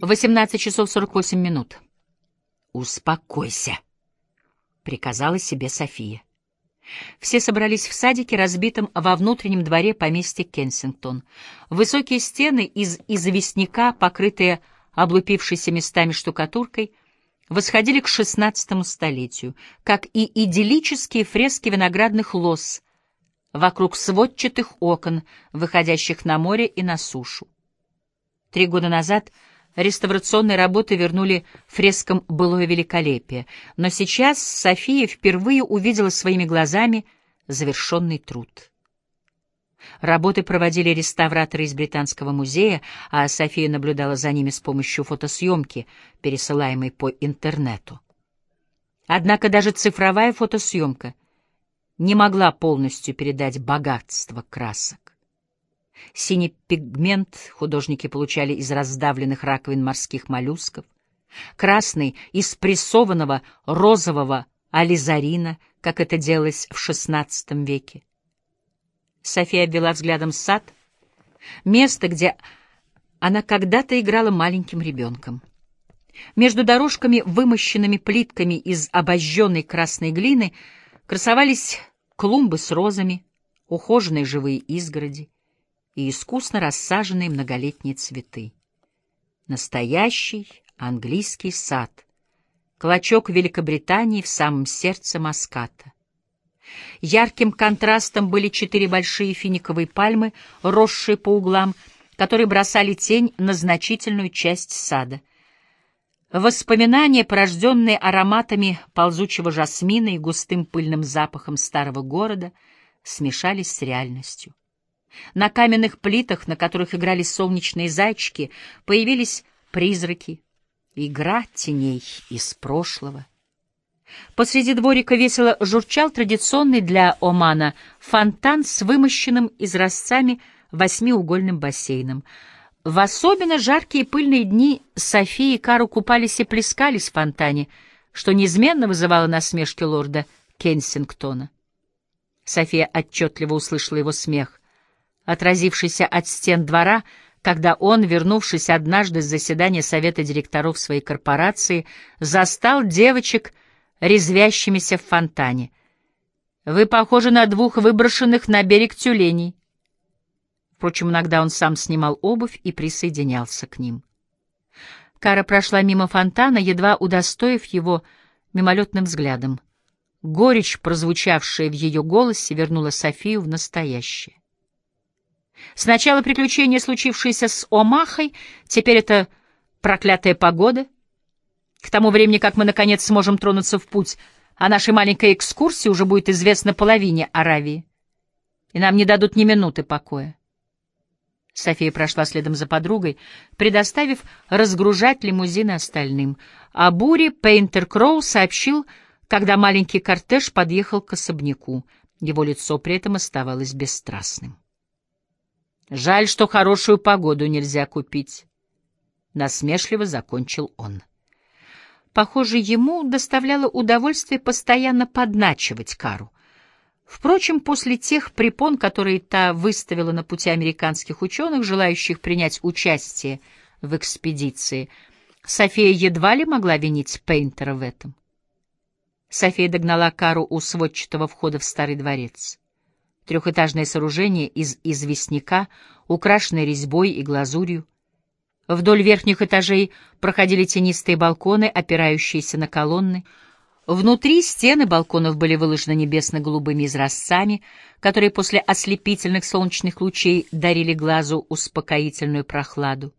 18 часов 48 минут. «Успокойся», — приказала себе София. Все собрались в садике, разбитом во внутреннем дворе поместья Кенсингтон. Высокие стены из известняка, покрытые облупившейся местами штукатуркой, восходили к XVI столетию, как и идиллические фрески виноградных лоз вокруг сводчатых окон, выходящих на море и на сушу. Три года назад — Реставрационные работы вернули фрескам былое великолепие, но сейчас София впервые увидела своими глазами завершенный труд. Работы проводили реставраторы из Британского музея, а София наблюдала за ними с помощью фотосъемки, пересылаемой по интернету. Однако даже цифровая фотосъемка не могла полностью передать богатство красок. Синий пигмент художники получали из раздавленных раковин морских моллюсков, красный — из прессованного розового ализарина, как это делалось в XVI веке. София обвела взглядом сад, место, где она когда-то играла маленьким ребенком. Между дорожками, вымощенными плитками из обожженной красной глины, красовались клумбы с розами, ухоженные живые изгороди и искусно рассаженные многолетние цветы. Настоящий английский сад, клочок Великобритании в самом сердце Маската. Ярким контрастом были четыре большие финиковые пальмы, росшие по углам, которые бросали тень на значительную часть сада. Воспоминания, порожденные ароматами ползучего жасмина и густым пыльным запахом старого города, смешались с реальностью. На каменных плитах, на которых играли солнечные зайчики, появились призраки, игра теней из прошлого. Посреди дворика весело журчал традиционный для Омана фонтан с вымощенным изразцами восьмиугольным бассейном. В особенно жаркие пыльные дни София и Кару купались и плескались в фонтане, что неизменно вызывало насмешки лорда Кенсингтона. София отчетливо услышала его смех — отразившийся от стен двора, когда он, вернувшись однажды с заседания совета директоров своей корпорации, застал девочек, резвящимися в фонтане. «Вы похожи на двух выброшенных на берег тюленей». Впрочем, иногда он сам снимал обувь и присоединялся к ним. Кара прошла мимо фонтана, едва удостоив его мимолетным взглядом. Горечь, прозвучавшая в ее голосе, вернула Софию в настоящее. Сначала приключение, случившееся с Омахой, теперь это проклятая погода. К тому времени, как мы, наконец, сможем тронуться в путь, о нашей маленькой экскурсии уже будет известно половине Аравии, и нам не дадут ни минуты покоя. София прошла следом за подругой, предоставив разгружать лимузины остальным. О буре Пейнтер Кроу сообщил, когда маленький кортеж подъехал к особняку. Его лицо при этом оставалось бесстрастным. Жаль, что хорошую погоду нельзя купить. Насмешливо закончил он. Похоже, ему доставляло удовольствие постоянно подначивать Кару. Впрочем, после тех препон, которые та выставила на пути американских ученых, желающих принять участие в экспедиции, София едва ли могла винить Пейнтера в этом. София догнала Кару у сводчатого входа в старый дворец. Трехэтажное сооружение из известняка, украшенное резьбой и глазурью. Вдоль верхних этажей проходили тенистые балконы, опирающиеся на колонны. Внутри стены балконов были выложены небесно-голубыми изразцами, которые после ослепительных солнечных лучей дарили глазу успокоительную прохладу.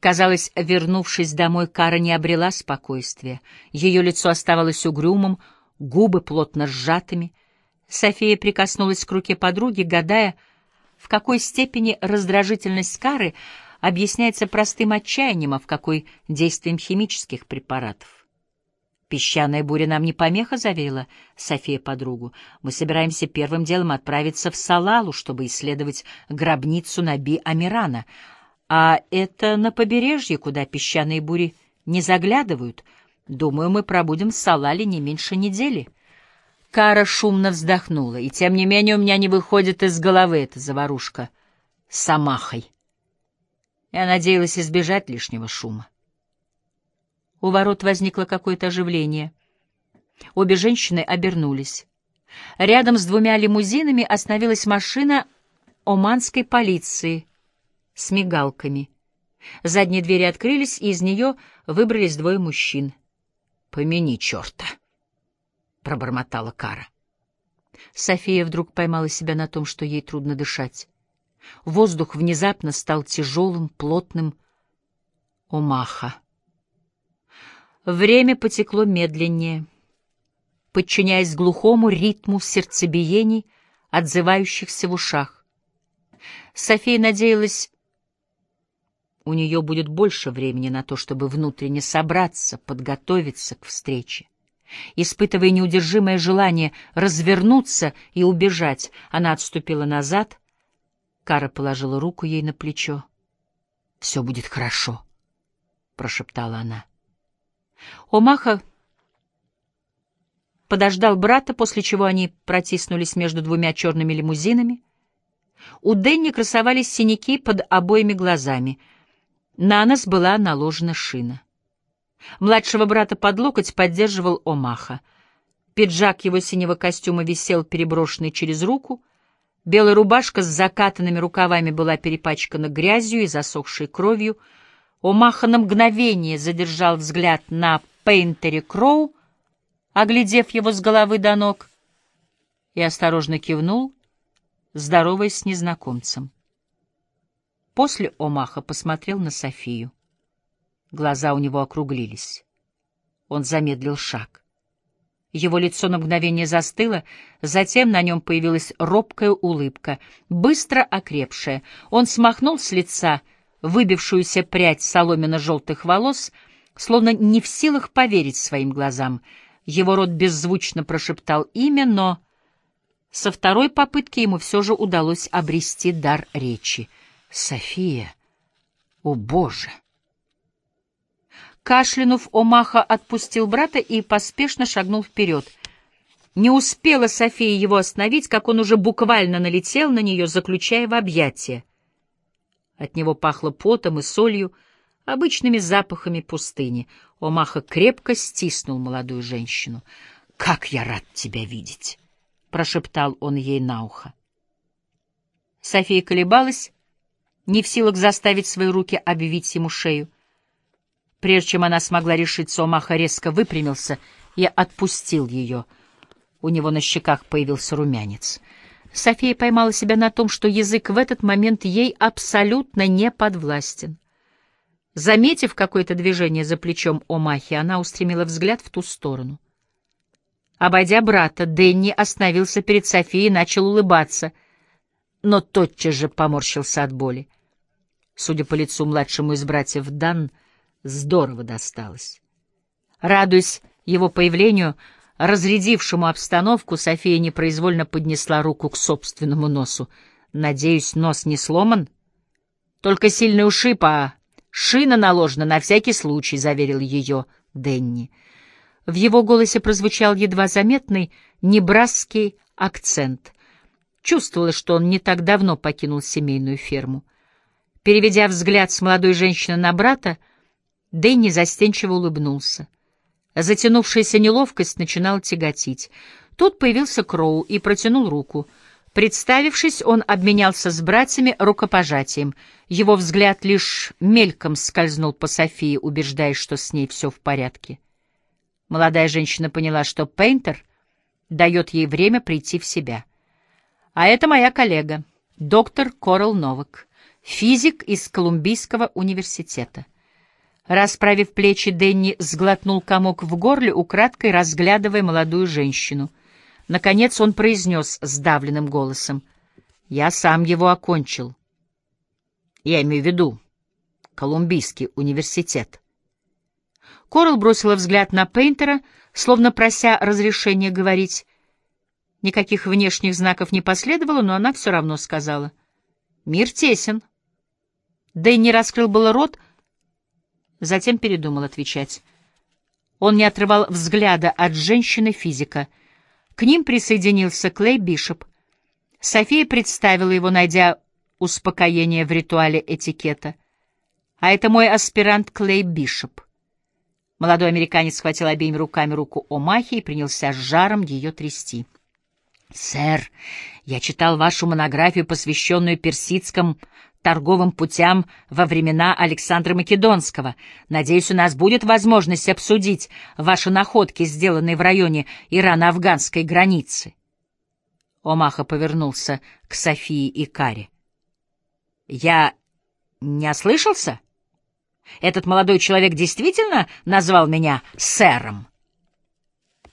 Казалось, вернувшись домой, Кара не обрела спокойствия. Ее лицо оставалось угрюмым, губы плотно сжатыми — София прикоснулась к руке подруги, гадая, в какой степени раздражительность Кары объясняется простым отчаянием, а в какой — действием химических препаратов. «Песчаная буря нам не помеха», — заверила София подругу. «Мы собираемся первым делом отправиться в Салалу, чтобы исследовать гробницу Наби Амирана. А это на побережье, куда песчаные бури не заглядывают. Думаю, мы пробудем в Салале не меньше недели». Кара шумно вздохнула, и тем не менее у меня не выходит из головы эта заварушка с Амахой. Я надеялась избежать лишнего шума. У ворот возникло какое-то оживление. Обе женщины обернулись. Рядом с двумя лимузинами остановилась машина оманской полиции с мигалками. Задние двери открылись, и из нее выбрались двое мужчин. «Помяни черта!» — пробормотала Кара. София вдруг поймала себя на том, что ей трудно дышать. Воздух внезапно стал тяжелым, плотным. Омаха. Время потекло медленнее, подчиняясь глухому ритму сердцебиений, отзывающихся в ушах. София надеялась, у нее будет больше времени на то, чтобы внутренне собраться, подготовиться к встрече. Испытывая неудержимое желание развернуться и убежать, она отступила назад. Кара положила руку ей на плечо. — Все будет хорошо, — прошептала она. Омаха подождал брата, после чего они протиснулись между двумя черными лимузинами. У Дэнни красовались синяки под обоими глазами. На нос была наложена шина. Младшего брата под локоть поддерживал Омаха. Пиджак его синего костюма висел переброшенный через руку. Белая рубашка с закатанными рукавами была перепачкана грязью и засохшей кровью. Омаха на мгновение задержал взгляд на Пейнтере Кроу, оглядев его с головы до ног, и осторожно кивнул, здороваясь с незнакомцем. После Омаха посмотрел на Софию. Глаза у него округлились. Он замедлил шаг. Его лицо на мгновение застыло, затем на нем появилась робкая улыбка, быстро окрепшая. Он смахнул с лица выбившуюся прядь соломенно-желтых волос, словно не в силах поверить своим глазам. Его рот беззвучно прошептал имя, но со второй попытки ему все же удалось обрести дар речи. «София! О, Боже!» Кашлянув, Омаха отпустил брата и поспешно шагнул вперед. Не успела София его остановить, как он уже буквально налетел на нее, заключая в объятия. От него пахло потом и солью, обычными запахами пустыни. Омаха крепко стиснул молодую женщину. «Как я рад тебя видеть!» — прошептал он ей на ухо. София колебалась, не в силах заставить свои руки обвить ему шею. Прежде чем она смогла решиться, Омаха резко выпрямился и отпустил ее. У него на щеках появился румянец. София поймала себя на том, что язык в этот момент ей абсолютно не подвластен. Заметив какое-то движение за плечом Омахи, она устремила взгляд в ту сторону. Обойдя брата, Дэнни остановился перед Софией и начал улыбаться, но тотчас же поморщился от боли. Судя по лицу младшему из братьев Дан, здорово досталось. Радуясь его появлению, разрядившему обстановку, София непроизвольно поднесла руку к собственному носу. «Надеюсь, нос не сломан?» «Только сильный ушиб, а шина наложена на всякий случай», — заверил ее Денни. В его голосе прозвучал едва заметный небрасский акцент. Чувствовалось, что он не так давно покинул семейную ферму. Переведя взгляд с молодой женщины на брата, Дэнни застенчиво улыбнулся. Затянувшаяся неловкость начинала тяготить. Тут появился Кроу и протянул руку. Представившись, он обменялся с братьями рукопожатием. Его взгляд лишь мельком скользнул по Софии, убеждаясь, что с ней все в порядке. Молодая женщина поняла, что Пейнтер дает ей время прийти в себя. А это моя коллега, доктор Корал Новак, физик из Колумбийского университета. Расправив плечи, Дэнни сглотнул комок в горле, украдкой разглядывая молодую женщину. Наконец он произнес сдавленным голосом. «Я сам его окончил. Я имею в виду Колумбийский университет». Корл бросила взгляд на Пейнтера, словно прося разрешения говорить. Никаких внешних знаков не последовало, но она все равно сказала. «Мир тесен». Дэнни раскрыл было рот, — Затем передумал отвечать. Он не отрывал взгляда от женщины-физика. К ним присоединился Клей Бишоп. София представила его, найдя успокоение в ритуале этикета. А это мой аспирант Клей Бишоп. Молодой американец схватил обеими руками руку Омахи и принялся с жаром ее трясти. «Сэр, я читал вашу монографию, посвященную персидским торговым путям во времена Александра Македонского. Надеюсь, у нас будет возможность обсудить ваши находки, сделанные в районе Ирано-Афганской границы». Омаха повернулся к Софии и Каре. «Я не ослышался? Этот молодой человек действительно назвал меня сэром?»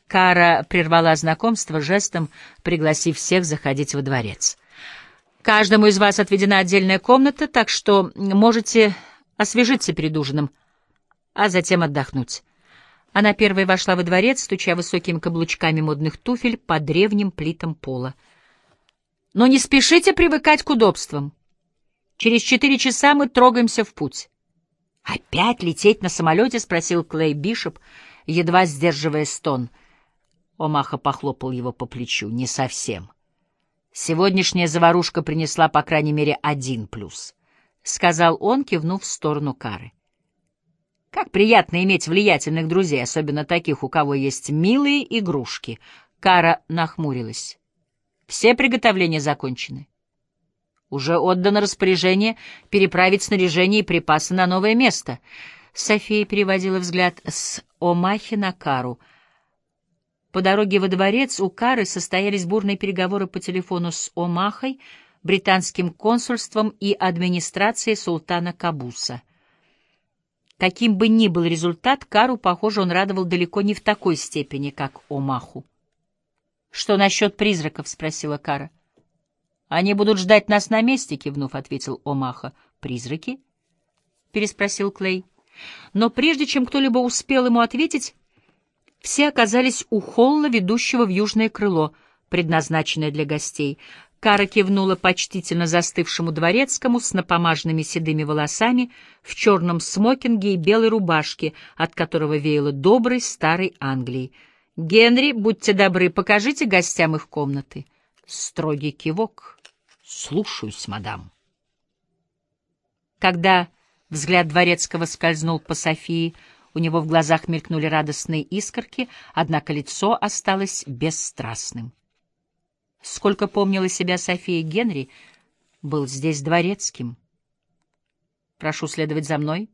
Кара прервала знакомство жестом, пригласив всех заходить во дворец. «Каждому из вас отведена отдельная комната, так что можете освежиться перед ужином, а затем отдохнуть». Она первой вошла во дворец, стуча высокими каблучками модных туфель по древним плитам пола. «Но не спешите привыкать к удобствам. Через четыре часа мы трогаемся в путь». «Опять лететь на самолете?» — спросил Клей Бишоп, едва сдерживая стон — Омаха похлопал его по плечу. «Не совсем. Сегодняшняя заварушка принесла, по крайней мере, один плюс», — сказал он, кивнув в сторону Кары. «Как приятно иметь влиятельных друзей, особенно таких, у кого есть милые игрушки». Кара нахмурилась. «Все приготовления закончены. Уже отдано распоряжение переправить снаряжение и припасы на новое место». София переводила взгляд с Омахи на Кару — по дороге во дворец у Кары состоялись бурные переговоры по телефону с Омахой, британским консульством и администрацией султана Кабуса. Каким бы ни был результат, Кару, похоже, он радовал далеко не в такой степени, как Омаху. «Что насчет призраков?» — спросила Кара. «Они будут ждать нас на месте», — кивнув, ответил Омаха. «Призраки?» — переспросил Клей. Но прежде чем кто-либо успел ему ответить, все оказались у холла, ведущего в южное крыло, предназначенное для гостей. Кара кивнула почтительно застывшему дворецкому с напомаженными седыми волосами, в черном смокинге и белой рубашке, от которого веяло доброй старой Англией. «Генри, будьте добры, покажите гостям их комнаты». Строгий кивок. «Слушаюсь, мадам». Когда взгляд дворецкого скользнул по Софии, у него в глазах мелькнули радостные искорки, однако лицо осталось бесстрастным. Сколько помнила себя София Генри, был здесь дворецким. «Прошу следовать за мной».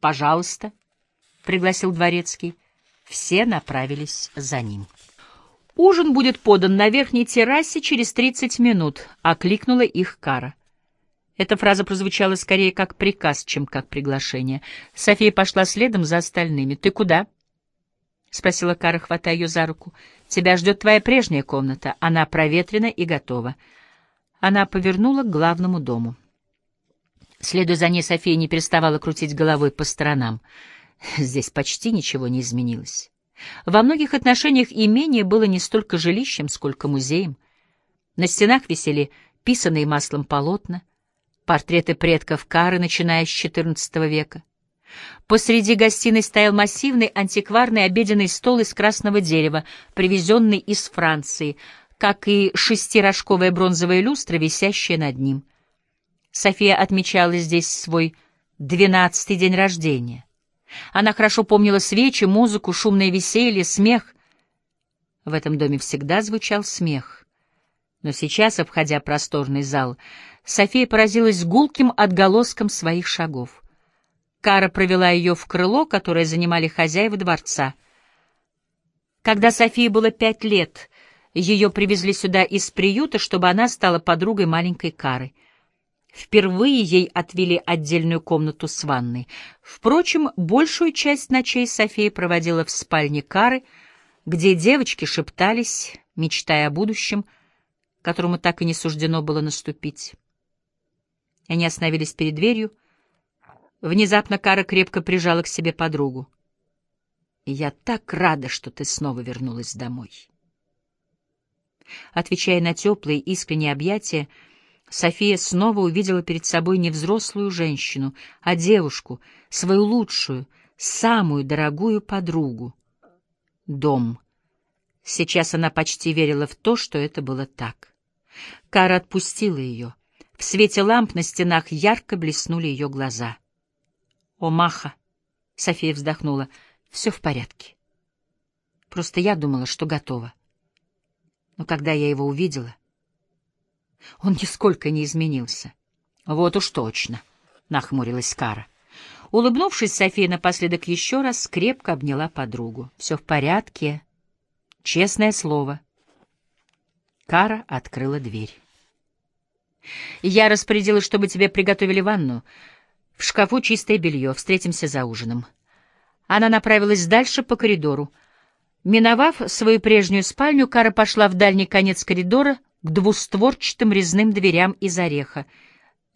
«Пожалуйста», — пригласил дворецкий. Все направились за ним. «Ужин будет подан на верхней террасе через тридцать минут», — окликнула их Кара. Эта фраза прозвучала скорее как приказ, чем как приглашение. София пошла следом за остальными. «Ты куда?» — спросила Кара, хватая ее за руку. «Тебя ждет твоя прежняя комната. Она проветрена и готова». Она повернула к главному дому. Следуя за ней, София не переставала крутить головой по сторонам. Здесь почти ничего не изменилось. Во многих отношениях имение было не столько жилищем, сколько музеем. На стенах висели писанные маслом полотна — портреты предков Кары, начиная с XIV века. Посреди гостиной стоял массивный антикварный обеденный стол из красного дерева, привезенный из Франции, как и шестирожковая бронзовая люстра, висящая над ним. София отмечала здесь свой двенадцатый день рождения. Она хорошо помнила свечи, музыку, шумное веселье, смех. В этом доме всегда звучал смех. Но сейчас, обходя просторный зал, София поразилась гулким отголоском своих шагов. Кара провела ее в крыло, которое занимали хозяева дворца. Когда Софии было пять лет, ее привезли сюда из приюта, чтобы она стала подругой маленькой Кары. Впервые ей отвели отдельную комнату с ванной. Впрочем, большую часть ночей София проводила в спальне Кары, где девочки шептались, мечтая о будущем, которому так и не суждено было наступить. Они остановились перед дверью. Внезапно Кара крепко прижала к себе подругу. «Я так рада, что ты снова вернулась домой». Отвечая на теплые, искренние объятия, София снова увидела перед собой не взрослую женщину, а девушку, свою лучшую, самую дорогую подругу. Дом. Сейчас она почти верила в то, что это было так. Кара отпустила ее — в свете ламп на стенах ярко блеснули ее глаза. О, Маха! София вздохнула. Все в порядке. Просто я думала, что готова. Но когда я его увидела, он нисколько не изменился. Вот уж точно, — нахмурилась Кара. Улыбнувшись, София напоследок еще раз крепко обняла подругу. Все в порядке. Честное слово. Кара открыла дверь. Я распорядилась, чтобы тебе приготовили ванну. В шкафу чистое белье. Встретимся за ужином. Она направилась дальше по коридору. Миновав свою прежнюю спальню, Кара пошла в дальний конец коридора к двустворчатым резным дверям из ореха,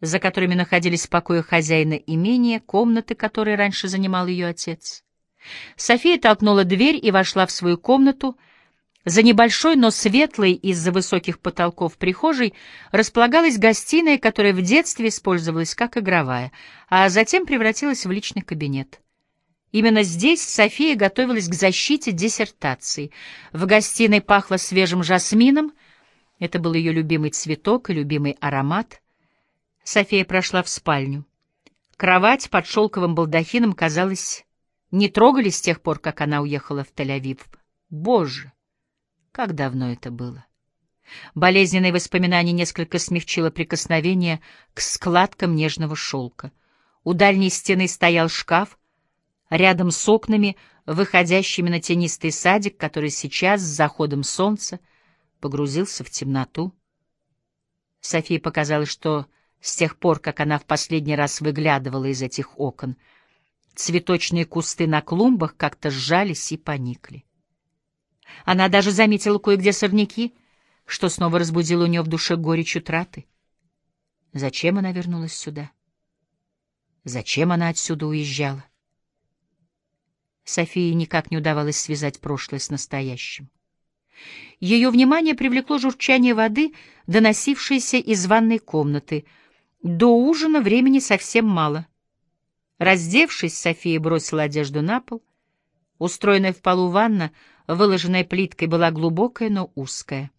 за которыми находились покои хозяина имения, комнаты, которые раньше занимал ее отец. София толкнула дверь и вошла в свою комнату. За небольшой, но светлой из-за высоких потолков прихожей располагалась гостиная, которая в детстве использовалась как игровая, а затем превратилась в личный кабинет. Именно здесь София готовилась к защите диссертации. В гостиной пахло свежим жасмином. Это был ее любимый цветок и любимый аромат. София прошла в спальню. Кровать под шелковым балдахином, казалось, не трогали с тех пор, как она уехала в Тель-Авив. Боже, как давно это было! Болезненные воспоминания несколько смягчило прикосновение к складкам нежного шелка. У дальней стены стоял шкаф, рядом с окнами, выходящими на тенистый садик, который сейчас, с заходом солнца, погрузился в темноту. Софии показалось, что с тех пор, как она в последний раз выглядывала из этих окон, цветочные кусты на клумбах как-то сжались и поникли. Она даже заметила кое-где сорняки, что снова разбудило у нее в душе горечь утраты. Зачем она вернулась сюда? Зачем она отсюда уезжала? Софии никак не удавалось связать прошлое с настоящим. Ее внимание привлекло журчание воды, доносившееся из ванной комнаты. До ужина времени совсем мало. Раздевшись, София бросила одежду на пол. Устроенная в полу ванна, выложенная плиткой, была глубокая, но узкая.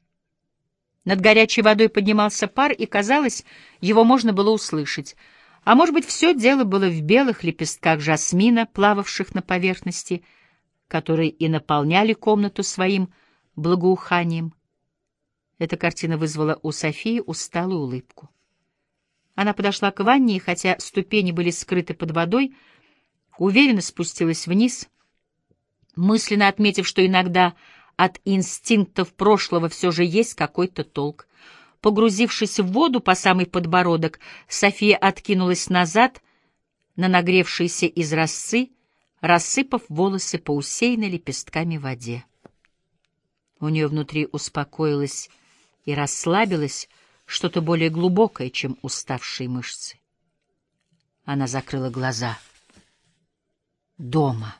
Над горячей водой поднимался пар, и, казалось, его можно было услышать — а может быть, все дело было в белых лепестках жасмина, плававших на поверхности, которые и наполняли комнату своим благоуханием. Эта картина вызвала у Софии усталую улыбку. Она подошла к ванне, и хотя ступени были скрыты под водой, уверенно спустилась вниз, мысленно отметив, что иногда от инстинктов прошлого все же есть какой-то толк. Погрузившись в воду по самый подбородок, София откинулась назад на нагревшиеся из росы, рассыпав волосы по усеянной лепестками воде. У нее внутри успокоилось и расслабилось что-то более глубокое, чем уставшие мышцы. Она закрыла глаза. Дома.